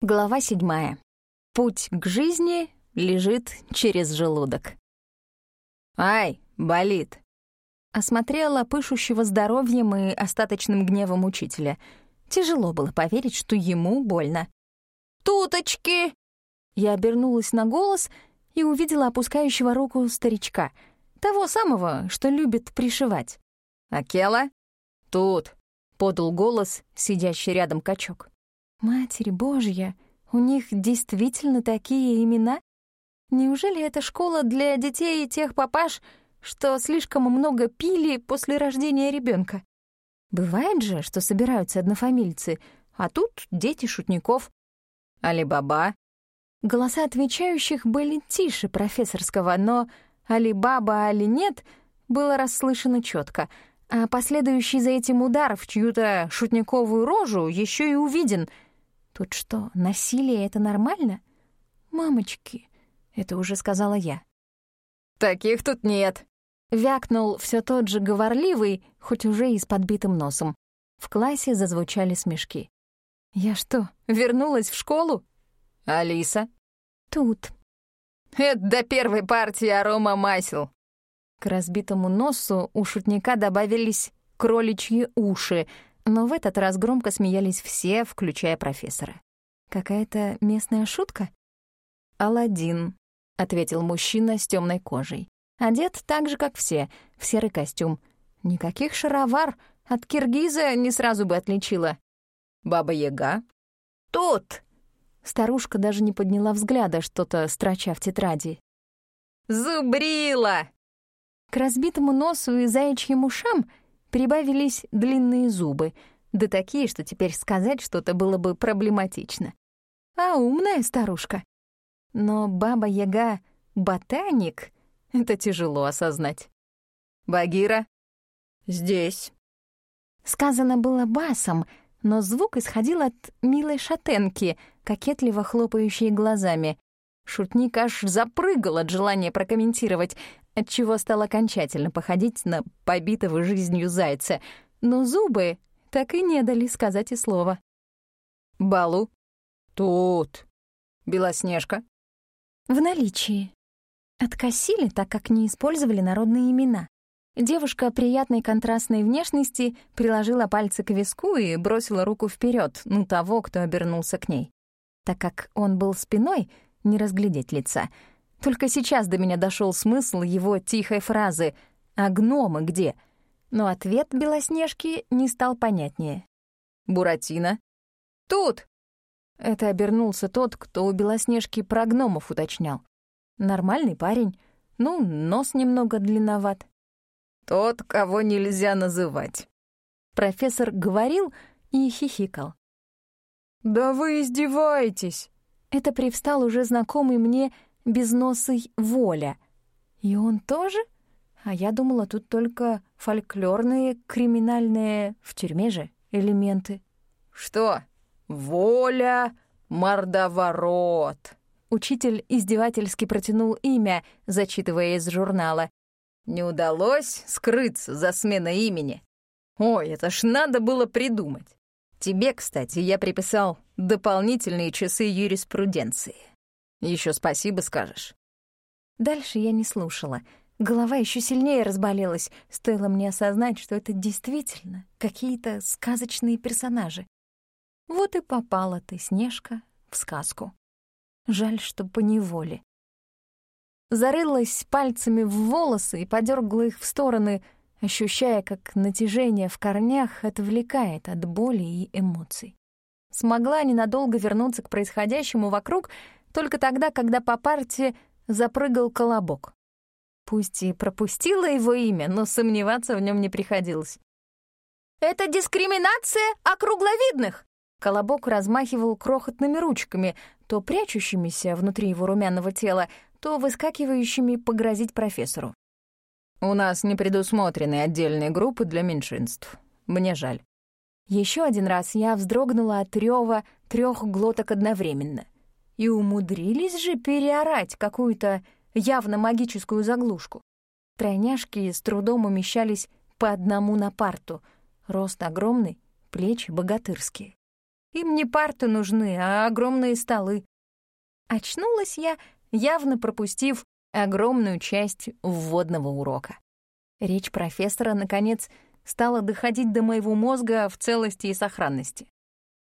Глава седьмая. Путь к жизни лежит через желудок. «Ай, болит!» Осмотрела пышущего здоровьем и остаточным гневом учителя. Тяжело было поверить, что ему больно. «Туточки!» Я обернулась на голос и увидела опускающего руку старичка, того самого, что любит пришивать. «Акела?» «Тут!» — подал голос сидящий рядом качок. Матерь Божья, у них действительно такие имена? Неужели это школа для детей тех папаш, что слишком много пили после рождения ребенка? Бывает же, что собираются однофамильцы, а тут дети шутников. Али-баба. Голоса отвечающих были тише профессорского, но Али-баба, али нет было расслышано четко, а последующий за этим удар в чью-то шутниковую рожу еще и увиден — Тут что, насилие — это нормально? Мамочки, это уже сказала я. Таких тут нет. Вякнул все тот же говорливый, хоть уже и с подбитым носом. В классе зазвучали смешки. Я что, вернулась в школу? Алиса? Тут. Это до первой партии арома масел. К разбитому носу у шутника добавились кроличьи уши — но в этот раз громко смеялись все, включая профессора. «Какая-то местная шутка?» «Аладдин», — ответил мужчина с темной кожей. Одет так же, как все, в серый костюм. Никаких шаровар, от киргиза не сразу бы отличила. «Баба-яга?» «Тут!» Старушка даже не подняла взгляда, что-то строча в тетради. «Зубрила!» К разбитому носу и заячьим ушам прибавились длинные зубы, да такие, что теперь сказать что-то было бы проблематично. А умная старушка. Но Баба-Яга — ботаник — это тяжело осознать. «Багира?» «Здесь». Сказано было басом, но звук исходил от милой шатенки, кокетливо хлопающей глазами. Шутник аж запрыгал от желания прокомментировать, отчего стал окончательно походить на побитого жизнью зайца, но зубы так и не дали сказать и слова. «Балу?» «Тут». «Белоснежка?» «В наличии». Откосили, так как не использовали народные имена. Девушка приятной контрастной внешности приложила пальцы к виску и бросила руку вперед, ну того, кто обернулся к ней. Так как он был спиной, не разглядеть лица — только сейчас до меня дошел смысл его тихой фразы «А гномы где?», но ответ Белоснежки не стал понятнее. «Буратино?» «Тут!» Это обернулся тот, кто у Белоснежки про гномов уточнял. Нормальный парень, ну, нос немного длинноват. «Тот, кого нельзя называть», — профессор говорил и хихикал. «Да вы издеваетесь!» Это привстал уже знакомый мне безносый Воля. И он тоже? А я думала, тут только фольклорные, криминальные, в тюрьме же, элементы. Что? Воля, мордоворот. Учитель издевательски протянул имя, зачитывая из журнала. Не удалось скрыться за сменой имени. Ой, это ж надо было придумать. Тебе, кстати, я приписал дополнительные часы юриспруденции. Еще спасибо скажешь». Дальше я не слушала. Голова еще сильнее разболелась, стоило мне осознать, что это действительно какие-то сказочные персонажи. Вот и попала ты, Снежка, в сказку. Жаль, что по неволе. Зарылась пальцами в волосы и подергала их в стороны, ощущая, как натяжение в корнях отвлекает от боли и эмоций. Смогла ненадолго вернуться к происходящему вокруг — только тогда, когда по парте запрыгал колобок. Пусть и пропустила его имя, но сомневаться в нем не приходилось. «Это дискриминация округловидных!» Колобок размахивал крохотными ручками, то прячущимися внутри его румяного тела, то выскакивающими погрозить профессору. «У нас не предусмотрены отдельные группы для меньшинств. Мне жаль». Еще один раз я вздрогнула от рева трех глоток одновременно — и умудрились же переорать какую-то явно магическую заглушку. Тройняшки с трудом умещались по одному на парту. Рост огромный, плечи богатырские. Им не парты нужны, а огромные столы. Очнулась я, явно пропустив огромную часть вводного урока. Речь профессора, наконец, стала доходить до моего мозга в целости и сохранности.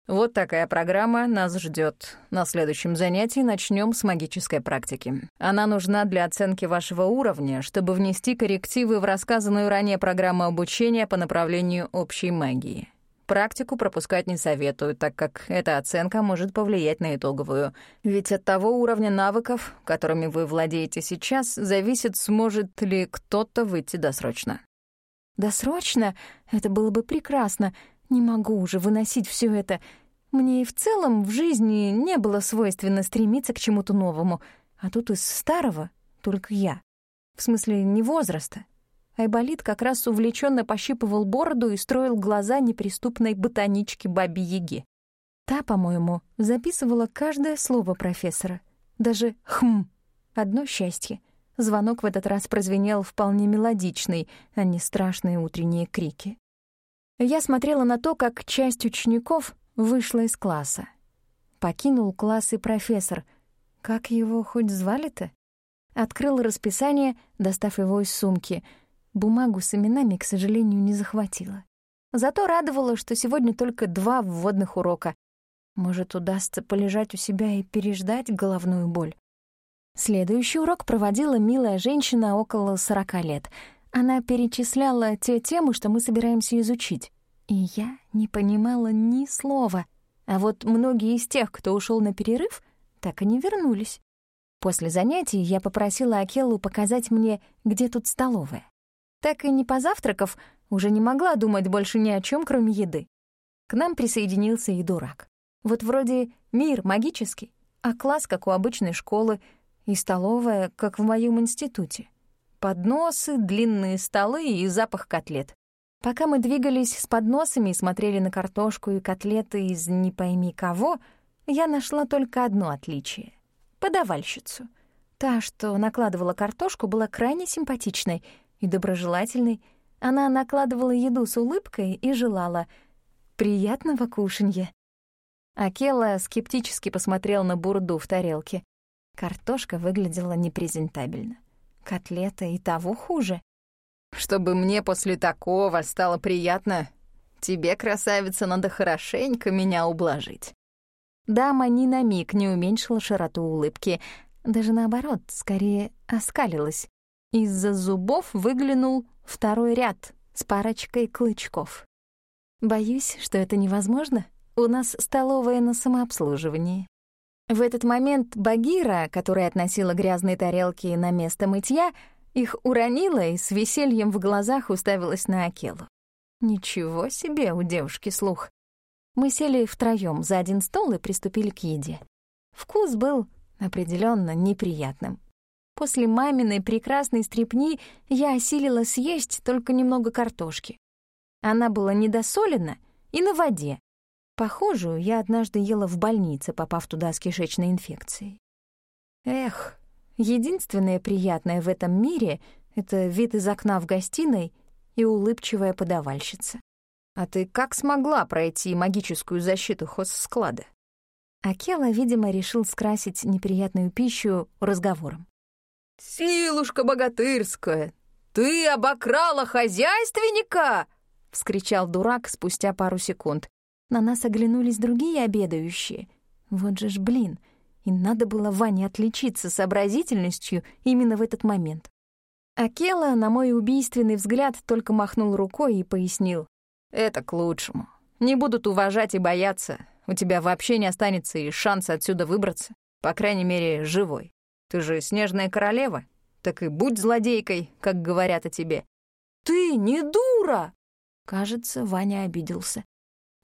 Вот такая программа нас ждет. На следующем занятии начнем с магической практики. Она нужна для оценки вашего уровня, чтобы внести коррективы в рассказанную ранее программу обучения по направлению общей магии. Практику пропускать не советую, так как эта оценка может повлиять на итоговую. Ведь от того уровня навыков, которыми вы владеете сейчас, зависит, сможет ли кто-то выйти досрочно. Досрочно? Это было бы прекрасно. Не могу уже выносить все это. Мне и в целом в жизни не было свойственно стремиться к чему-то новому. А тут из старого только я. В смысле, не возраста, Айболит как раз увлеченно пощипывал бороду и строил глаза неприступной ботанички Баби-Яги. Та, по-моему, записывала каждое слово профессора. Даже «хм». Одно счастье. Звонок в этот раз прозвенел вполне мелодичный, а не страшные утренние крики. Я смотрела на то, как часть учеников вышла из класса. Покинул класс и профессор. Как его хоть звали-то? Открыл расписание, достав его из сумки — Бумагу с именами, к сожалению, не захватила. Зато радовало, что сегодня только два вводных урока. Может, удастся полежать у себя и переждать головную боль. Следующий урок проводила милая женщина около сорока лет. Она перечисляла те темы, что мы собираемся изучить. И я не понимала ни слова. А вот многие из тех, кто ушел на перерыв, так и не вернулись. После занятий я попросила Акелу показать мне, где тут столовая. Так и не позавтракав, уже не могла думать больше ни о чем, кроме еды. К нам присоединился и дурак. Вот вроде мир магический, а класс, как у обычной школы, и столовая, как в моем институте. Подносы, длинные столы и запах котлет. Пока мы двигались с подносами и смотрели на картошку и котлеты из не пойми кого, я нашла только одно отличие — подавальщицу. Та, что накладывала картошку, была крайне симпатичной — и доброжелательной, она накладывала еду с улыбкой и желала «приятного кушанья». Акела скептически посмотрел на бурду в тарелке. Картошка выглядела непрезентабельно. Котлета и того хуже. «Чтобы мне после такого стало приятно, тебе, красавица, надо хорошенько меня ублажить». Дама ни на миг не уменьшила широту улыбки, даже наоборот, скорее оскалилась. Из-за зубов выглянул второй ряд с парочкой клычков. Боюсь, что это невозможно. У нас столовая на самообслуживании. В этот момент Багира, которая относила грязные тарелки на место мытья, их уронила и с весельем в глазах уставилась на Акелу. Ничего себе у девушки слух. Мы сели втроём за один стол и приступили к еде. Вкус был определенно неприятным. После маминой прекрасной стрепни я осилила съесть только немного картошки. Она была недосолена и на воде. Похожую я однажды ела в больнице, попав туда с кишечной инфекцией. Эх, единственное приятное в этом мире — это вид из окна в гостиной и улыбчивая подавальщица. А ты как смогла пройти магическую защиту хозсклада? Акела, видимо, решил скрасить неприятную пищу разговором. «Силушка богатырская, ты обокрала хозяйственника!» — вскричал дурак спустя пару секунд. На нас оглянулись другие обедающие. Вот же ж блин, и надо было Ване отличиться сообразительностью именно в этот момент. Акела на мой убийственный взгляд только махнул рукой и пояснил. «Это к лучшему. Не будут уважать и бояться. У тебя вообще не останется и шанса отсюда выбраться. По крайней мере, живой. Ты же снежная королева, так и будь злодейкой, как говорят о тебе». «Ты не дура!» Кажется, Ваня обиделся.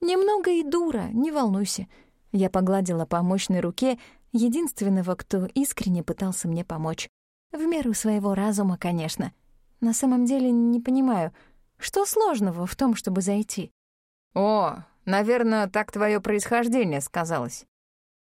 «Немного и дура, не волнуйся». Я погладила по мощной руке единственного, кто искренне пытался мне помочь. В меру своего разума, конечно. На самом деле не понимаю, что сложного в том, чтобы зайти. «О, наверное, так твое происхождение сказалось.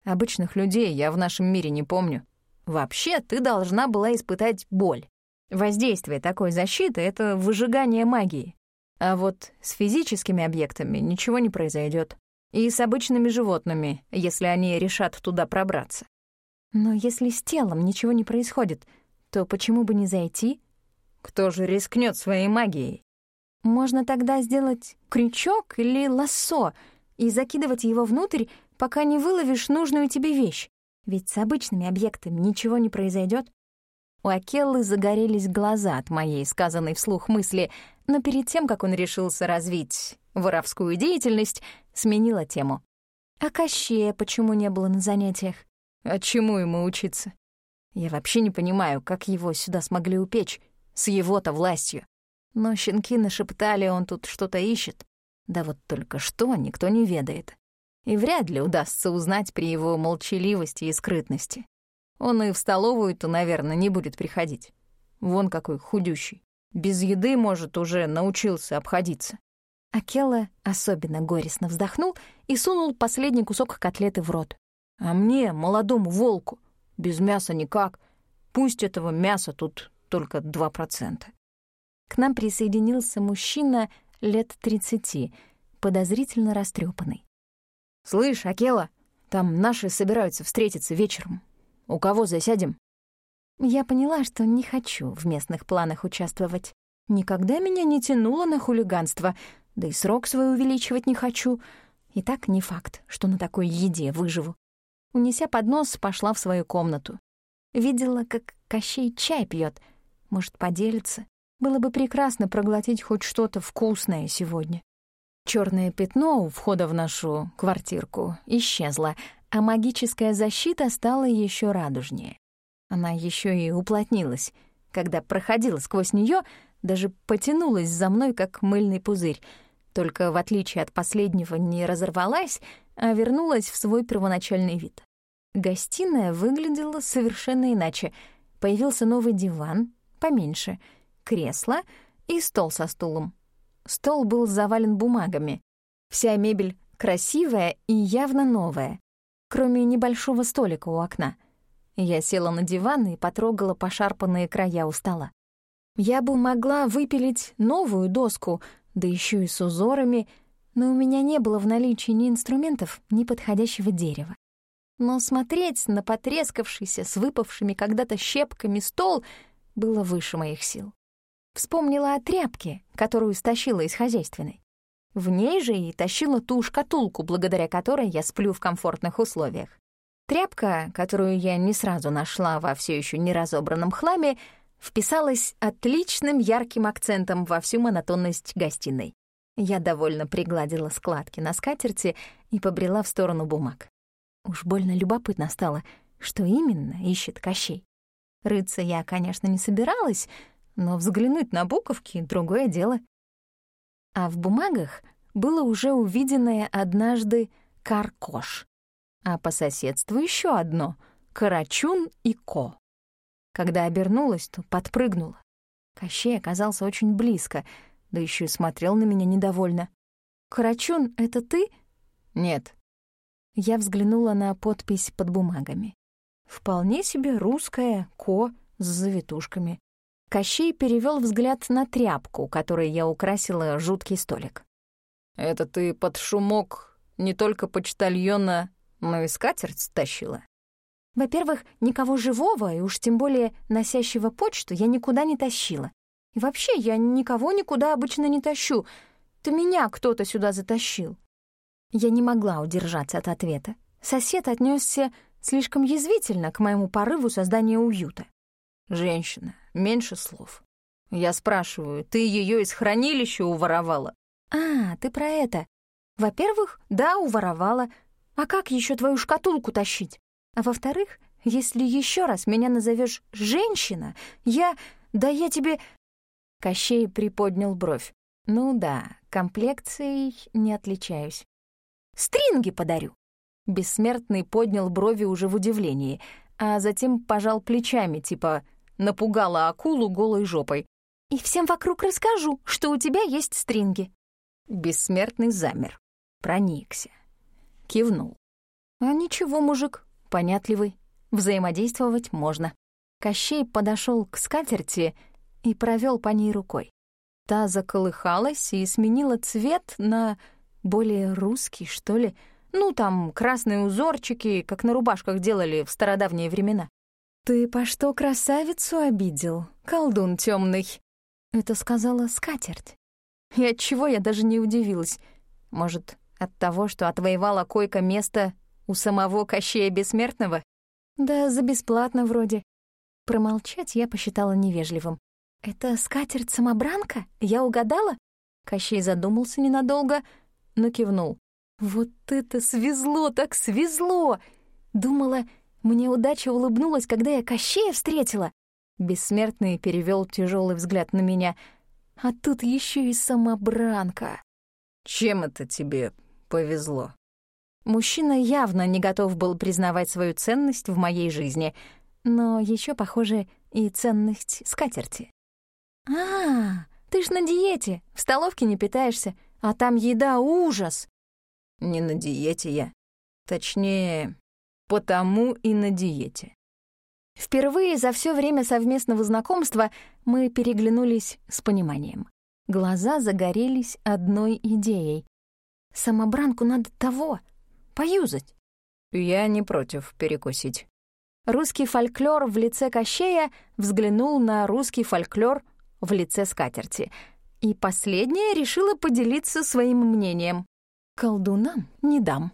Обычных людей я в нашем мире не помню. Вообще, ты должна была испытать боль. Воздействие такой защиты — это выжигание магии. А вот с физическими объектами ничего не произойдет. И с обычными животными, если они решат туда пробраться. Но если с телом ничего не происходит, то почему бы не зайти? Кто же рискнет своей магией? Можно тогда сделать крючок или лассо и закидывать его внутрь, пока не выловишь нужную тебе вещь. Ведь с обычными объектами ничего не произойдет. У Акеллы загорелись глаза от моей сказанной вслух мысли, но перед тем, как он решился развить воровскую деятельность, сменила тему. А Кощея почему не было на занятиях? А чему ему учиться? Я вообще не понимаю, как его сюда смогли упечь, с его-то властью. Но щенки нашептали, он тут что-то ищет. Да вот только что никто не ведает. И вряд ли удастся узнать при его молчаливости и скрытности. Он и в столовую-то, наверное, не будет приходить. Вон какой худющий. Без еды, может, уже научился обходиться. Акела особенно горестно вздохнул и сунул последний кусок котлеты в рот. «А мне, молодому волку, без мяса никак. Пусть этого мяса тут только два процента». К нам присоединился мужчина лет тридцати, подозрительно растрепанный. «Слышь, Акела, там наши собираются встретиться вечером. У кого засядем?» Я поняла, что не хочу в местных планах участвовать. Никогда меня не тянуло на хулиганство, да и срок свой увеличивать не хочу. И так не факт, что на такой еде выживу. Унеся поднос, пошла в свою комнату. Видела, как Кощей чай пьет. Может, поделиться? Было бы прекрасно проглотить хоть что-то вкусное сегодня. Черное пятно у входа в нашу квартирку исчезло, а магическая защита стала еще радужнее. Она еще и уплотнилась. Когда проходила сквозь нее, даже потянулась за мной, как мыльный пузырь — только в отличие от последнего не разорвалась, а вернулась в свой первоначальный вид. Гостиная выглядела совершенно иначе. Появился новый диван, поменьше, кресло и стол со стулом. Стол был завален бумагами. Вся мебель красивая и явно новая, кроме небольшого столика у окна. Я села на диван и потрогала пошарпанные края у стола. Я бы могла выпилить новую доску, да еще и с узорами, но у меня не было в наличии ни инструментов, ни подходящего дерева. Но смотреть на потрескавшийся с выпавшими когда-то щепками стол было выше моих сил. Вспомнила о тряпке, которую стащила из хозяйственной. В ней же и тащила ту шкатулку, благодаря которой я сплю в комфортных условиях. Тряпка, которую я не сразу нашла во все еще неразобранном хламе, вписалась отличным ярким акцентом во всю монотонность гостиной. Я довольно пригладила складки на скатерти и побрела в сторону бумаг. Уж больно любопытно стало, что именно ищет Кощей. Рыться я, конечно, не собиралась, но взглянуть на буковки — другое дело. А в бумагах было уже увиденное однажды «Каркош», а по соседству еще одно — «Карачун и Ко». Когда обернулась, то подпрыгнула. Кощей оказался очень близко, да еще и смотрел на меня недовольно. «Карачун, это ты?» «Нет». Я взглянула на подпись под бумагами. Вполне себе русская «ко» с завитушками. Кощей перевел взгляд на тряпку, которой я украсила жуткий столик. «Это ты под шумок не только почтальона, но и скатерть стащила?» Во-первых, никого живого, и уж тем более носящего почту, я никуда не тащила. И вообще, я никого никуда обычно не тащу. То меня кто-то сюда затащил. Я не могла удержаться от ответа. Сосед отнесся слишком язвительно к моему порыву создания уюта. «Женщина, меньше слов. Я спрашиваю, ты ее из хранилища уворовала?» «А, ты про это. Во-первых, да, уворовала. А как еще твою шкатулку тащить? А во-вторых, если еще раз меня назовешь «женщина», я... да я тебе...» Кощей приподнял бровь. «Ну да, комплекцией не отличаюсь. Стринги подарю!» Бессмертный поднял брови уже в удивлении, а затем пожал плечами, типа напугала акулу голой жопой. «И всем вокруг расскажу, что у тебя есть стринги». Бессмертный замер, проникся, кивнул. «А ничего, мужик, понятливый, взаимодействовать можно. Кощей подошел к скатерти и провел по ней рукой. Та заколыхалась и сменила цвет на более русский, что ли. Ну, там красные узорчики, как на рубашках делали в стародавние времена. «Ты по что красавицу обидел, колдун темный? Это сказала скатерть. И от чего я даже не удивилась. Может, от того, что отвоевала койка место у самого Кощея Бессмертного? Да за бесплатно вроде. Промолчать я посчитала невежливым. «Это скатерть-самобранка? Я угадала?» Кощей задумался ненадолго, но кивнул. «Вот это свезло, так свезло!» Думала, мне удача улыбнулась, когда я Кощея встретила. Бессмертный перевел тяжелый взгляд на меня. А тут еще и самобранка. «Чем это тебе повезло?» Мужчина явно не готов был признавать свою ценность в моей жизни, но еще, похоже, и ценность скатерти. «А, ты ж на диете, в столовке не питаешься, а там еда ужас!» «Не на диете я. Точнее, потому и на диете». Впервые за все время совместного знакомства мы переглянулись с пониманием. Глаза загорелись одной идеей. Самобранку надо того, поюзать. Я не против перекусить. Русский фольклор в лице Кощея взглянул на русский фольклор в лице скатерти. И последняя решила поделиться своим мнением. «Колдунам не дам».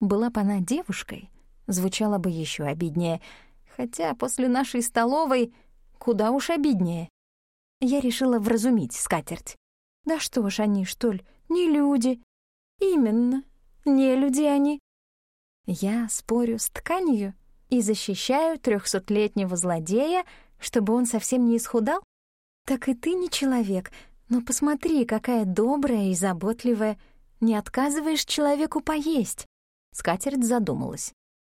Была бы она девушкой, звучало бы еще обиднее. Хотя после нашей столовой куда уж обиднее. Я решила вразумить скатерть. Да что ж они, что ли, не люди? Именно, не люди они. Я спорю с тканью и защищаю трехсотлетнего злодея, чтобы он совсем не исхудал? Так и ты не человек, но посмотри, какая добрая и заботливая. Не отказываешь человеку поесть. Скатерть задумалась.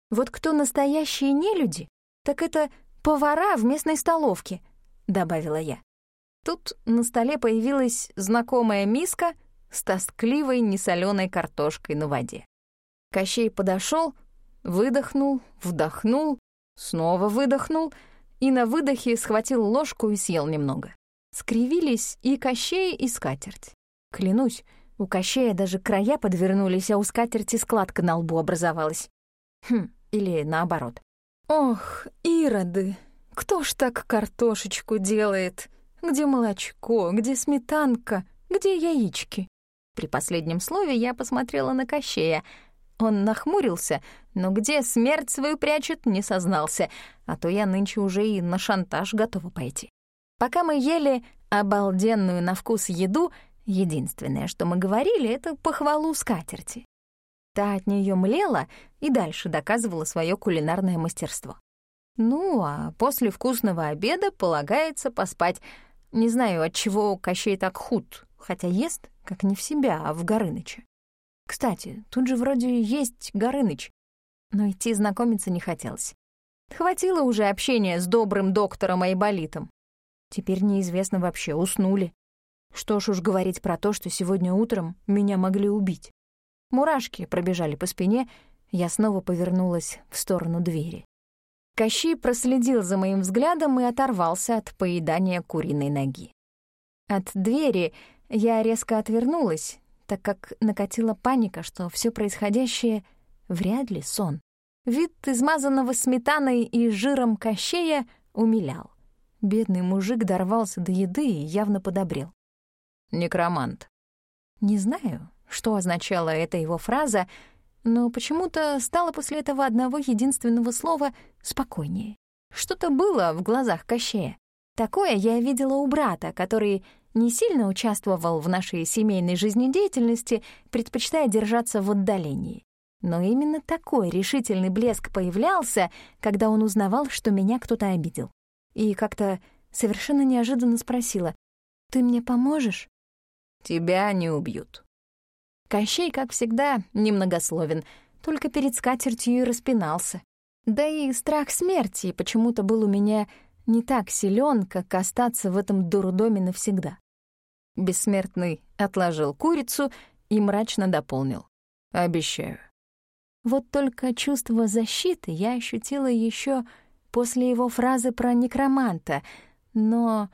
Вот кто настоящие нелюди, так это повара в местной столовке, добавила я. Тут на столе появилась знакомая миска с тоскливой несоленой картошкой на воде. Кощей подошел, выдохнул, вдохнул, снова выдохнул и на выдохе схватил ложку и съел немного. Скривились и Кощей, и скатерть. Клянусь, у Кощея даже края подвернулись, а у скатерти складка на лбу образовалась. Хм, или наоборот. «Ох, ироды, кто ж так картошечку делает? Где молочко, где сметанка, где яички?» При последнем слове я посмотрела на Кощея. Он нахмурился, но где смерть свою прячет, не сознался, а то я нынче уже и на шантаж готова пойти. Пока мы ели обалденную на вкус еду, единственное, что мы говорили, это похвалу скатерти. Та от нее млела и дальше доказывала свое кулинарное мастерство. Ну, а после вкусного обеда полагается поспать. Не знаю, от чего Кощей так худ, хотя ест как не в себя, а в Горыныча. Кстати, тут же вроде есть Горыныч, но идти знакомиться не хотелось. Хватило уже общения с добрым доктором Айболитом. Теперь неизвестно вообще, уснули. Что ж уж говорить про то, что сегодня утром меня могли убить. Мурашки пробежали по спине, я снова повернулась в сторону двери. Кощей проследил за моим взглядом и оторвался от поедания куриной ноги. От двери я резко отвернулась, так как накатила паника, что все происходящее вряд ли сон. Вид измазанного сметаной и жиром кощея умилял. Бедный мужик дорвался до еды и явно подобрел. «Некромант». Не знаю, что означала эта его фраза, но почему-то стало после этого одного единственного слова спокойнее. Что-то было в глазах Кощея. Такое я видела у брата, который не сильно участвовал в нашей семейной жизнедеятельности, предпочитая держаться в отдалении. Но именно такой решительный блеск появлялся, когда он узнавал, что меня кто-то обидел. И как-то совершенно неожиданно спросила, «Ты мне поможешь?» «Тебя не убьют». Кощей, как всегда, немногословен, только перед скатертью и распинался. Да и страх смерти почему-то был у меня не так силен, как остаться в этом дурдоме навсегда. Бессмертный отложил курицу и мрачно дополнил. «Обещаю». Вот только чувство защиты я ощутила еще после его фразы про некроманта, но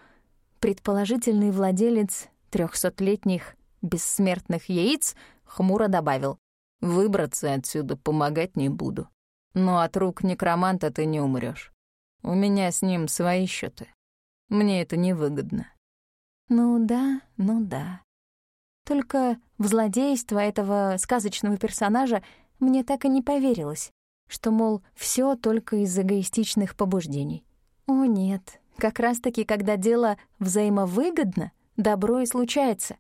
предположительный владелец трехсотлетних бессмертных яиц хмуро добавил. «Выбраться отсюда помогать не буду. Но от рук некроманта ты не умрёшь. У меня с ним свои счеты. Мне это невыгодно». Ну да, ну да. Только в злодейство этого сказочного персонажа мне так и не поверилось, что, мол, все только из эгоистичных побуждений. О нет, как раз-таки, когда дело взаимовыгодно, добро и случается,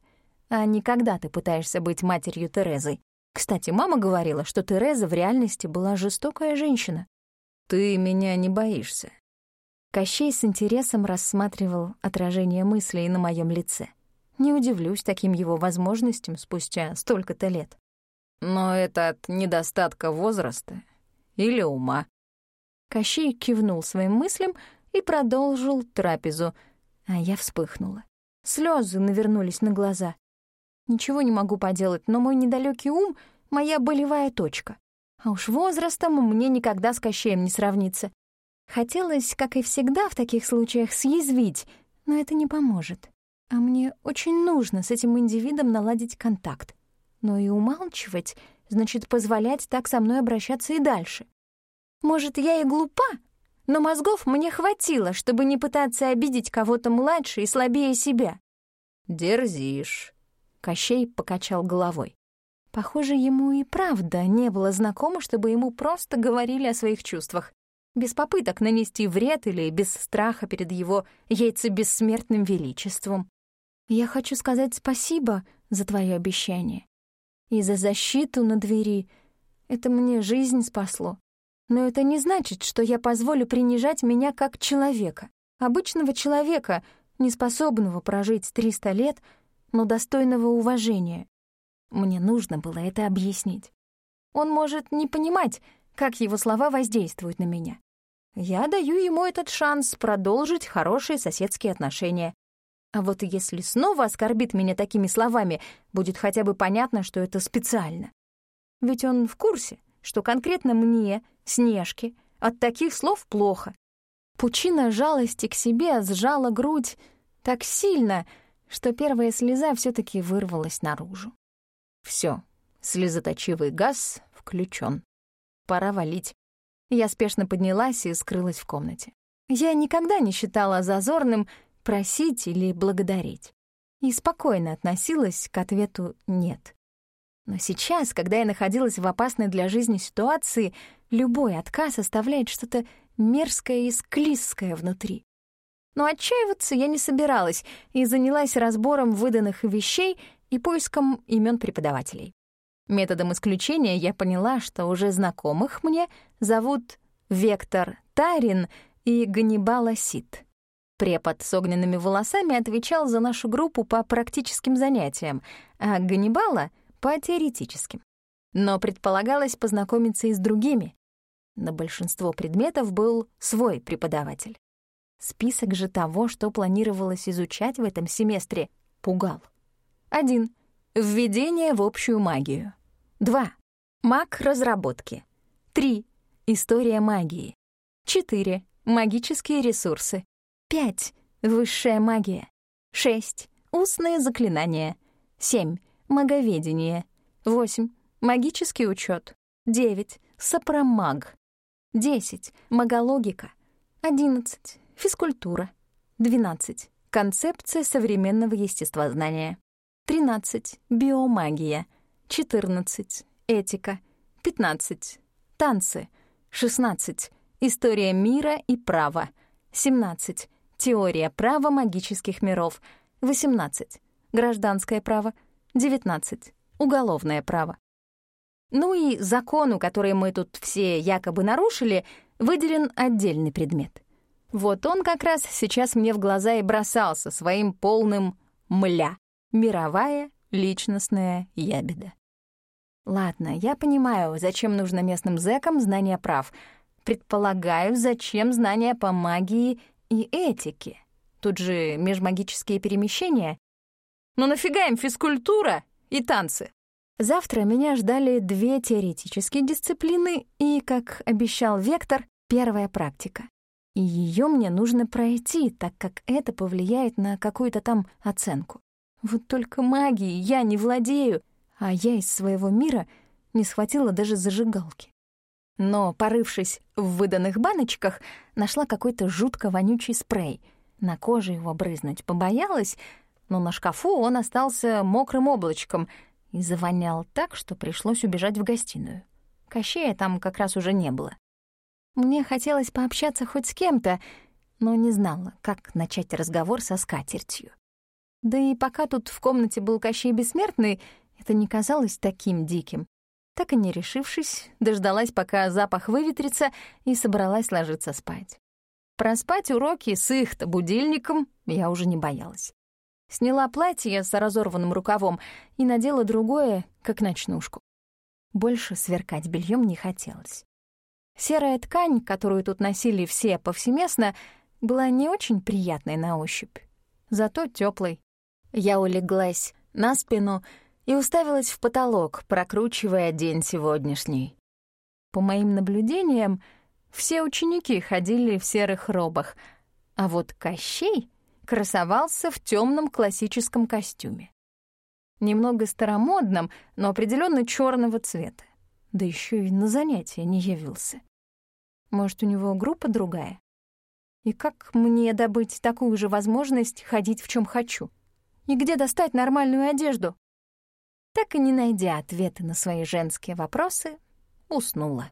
а не когда ты пытаешься быть матерью Терезой. Кстати, мама говорила, что Тереза в реальности была жестокая женщина. «Ты меня не боишься», Кощей с интересом рассматривал отражение мыслей на моем лице. Не удивлюсь таким его возможностям спустя столько-то лет. Но это от недостатка возраста или ума. Кощей кивнул своим мыслям и продолжил трапезу, а я вспыхнула. Слезы навернулись на глаза. Ничего не могу поделать, но мой недалекий ум — моя болевая точка. А уж возрастом мне никогда с Кощеем не сравнится. Хотелось, как и всегда в таких случаях, съязвить, но это не поможет. А мне очень нужно с этим индивидом наладить контакт. Но и умалчивать значит позволять так со мной обращаться и дальше. Может, я и глупа, но мозгов мне хватило, чтобы не пытаться обидеть кого-то младше и слабее себя. «Дерзишь», — Кощей покачал головой. Похоже, ему и правда не было знакомо, чтобы ему просто говорили о своих чувствах без попыток нанести вред или без страха перед его яйцебессмертным величеством. Я хочу сказать спасибо за твое обещание. И за защиту на двери. Это мне жизнь спасло. Но это не значит, что я позволю принижать меня как человека. Обычного человека, не способного прожить 300 лет, но достойного уважения. Мне нужно было это объяснить. Он может не понимать, как его слова воздействуют на меня. Я даю ему этот шанс продолжить хорошие соседские отношения. А вот если снова оскорбит меня такими словами, будет хотя бы понятно, что это специально. Ведь он в курсе, что конкретно мне, Снежке, от таких слов плохо. Пучина жалости к себе сжала грудь так сильно, что первая слеза все таки вырвалась наружу. Все, слезоточивый газ включен. Пора валить. Я спешно поднялась и скрылась в комнате. Я никогда не считала зазорным просить или благодарить. И спокойно относилась к ответу «нет». Но сейчас, когда я находилась в опасной для жизни ситуации, любой отказ оставляет что-то мерзкое и склизкое внутри. Но отчаиваться я не собиралась и занялась разбором выданных вещей и поиском имен преподавателей. Методом исключения я поняла, что уже знакомых мне зовут Вектор Тарин и Ганнибал Сит. Препод с огненными волосами отвечал за нашу группу по практическим занятиям, а Ганнибала — по теоретическим. Но предполагалось познакомиться и с другими. На большинство предметов был свой преподаватель. Список же того, что планировалось изучать в этом семестре, пугал. 1. Введение в общую магию. 2. Маг разработки. 3. История магии. 4. Магические ресурсы. 5. Высшая магия. 6. Устные заклинания. 7. Маговедение. 8. Магический учет. 9. Сопромаг. 10. Магологика. 11. Физкультура. 12. Концепция современного естествознания. 13. Биомагия. 14. Этика. 15. Танцы. 16. История мира и права. 17. Теория права магических миров. 18. Гражданское право. 19. Уголовное право. Ну и закону, который мы тут все якобы нарушили, выделен отдельный предмет. Вот он как раз сейчас мне в глаза и бросался своим полным «мля» — мировая личностная ябеда. Ладно, я понимаю, зачем нужно местным зэкам знание прав. Предполагаю, зачем знания по магии и этике. Тут же межмагические перемещения. Но нафига им физкультура и танцы? Завтра меня ждали две теоретические дисциплины и, как обещал Вектор, первая практика. И ее мне нужно пройти, так как это повлияет на какую-то там оценку. Вот только магией я не владею, а я из своего мира не схватила даже зажигалки. Но, порывшись в выданных баночках, нашла какой-то жутко вонючий спрей. На коже его брызнуть побоялась, но на шкафу он остался мокрым облачком и завонял так, что пришлось убежать в гостиную. Кощея там как раз уже не было. Мне хотелось пообщаться хоть с кем-то, но не знала, как начать разговор со скатертью. Да и пока тут в комнате был Кощей Бессмертный, это не казалось таким диким. Так и не решившись, дождалась, пока запах выветрится, и собралась ложиться спать. Проспать уроки с их-то будильником я уже не боялась. Сняла платье с разорванным рукавом и надела другое, как ночнушку. Больше сверкать бельем не хотелось. Серая ткань, которую тут носили все повсеместно, была не очень приятной на ощупь, зато теплой. Я улеглась на спину и уставилась в потолок, прокручивая день сегодняшний. По моим наблюдениям, все ученики ходили в серых робах, а вот Кощей красовался в темном классическом костюме. Немного старомодном, но определенно черного цвета. Да еще и на занятия не явился. Может, у него группа другая? И как мне добыть такую же возможность ходить в чем хочу? И где достать нормальную одежду? Так и не найдя ответы на свои женские вопросы, уснула.